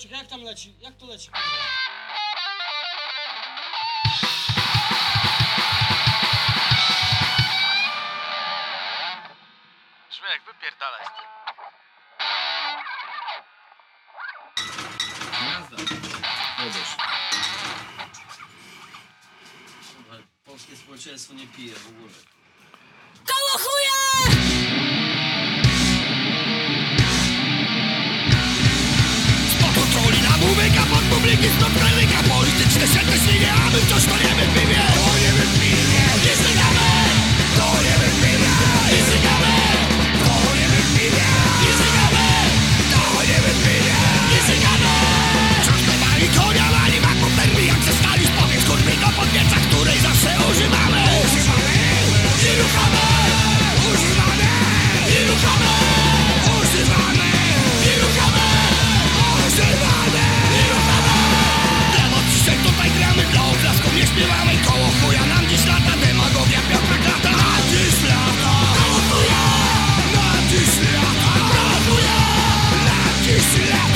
Czekaj, jak tam leci? Jak to leci? Człowiek, wypierdalaj z tym. Jazda. Jedziesz. Polskie społeczeństwo nie pije w ogóle. Koło the center. Yeah.